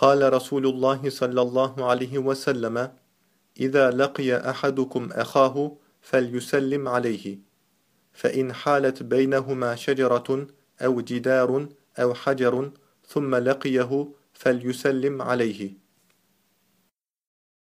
قال رسول الله صلى الله عليه وسلم إذا لقي أحدكم أخاه فليسلم عليه فإن حالت بينهما شجرة أو جدار أو حجر ثم لقيه فليسلم عليه.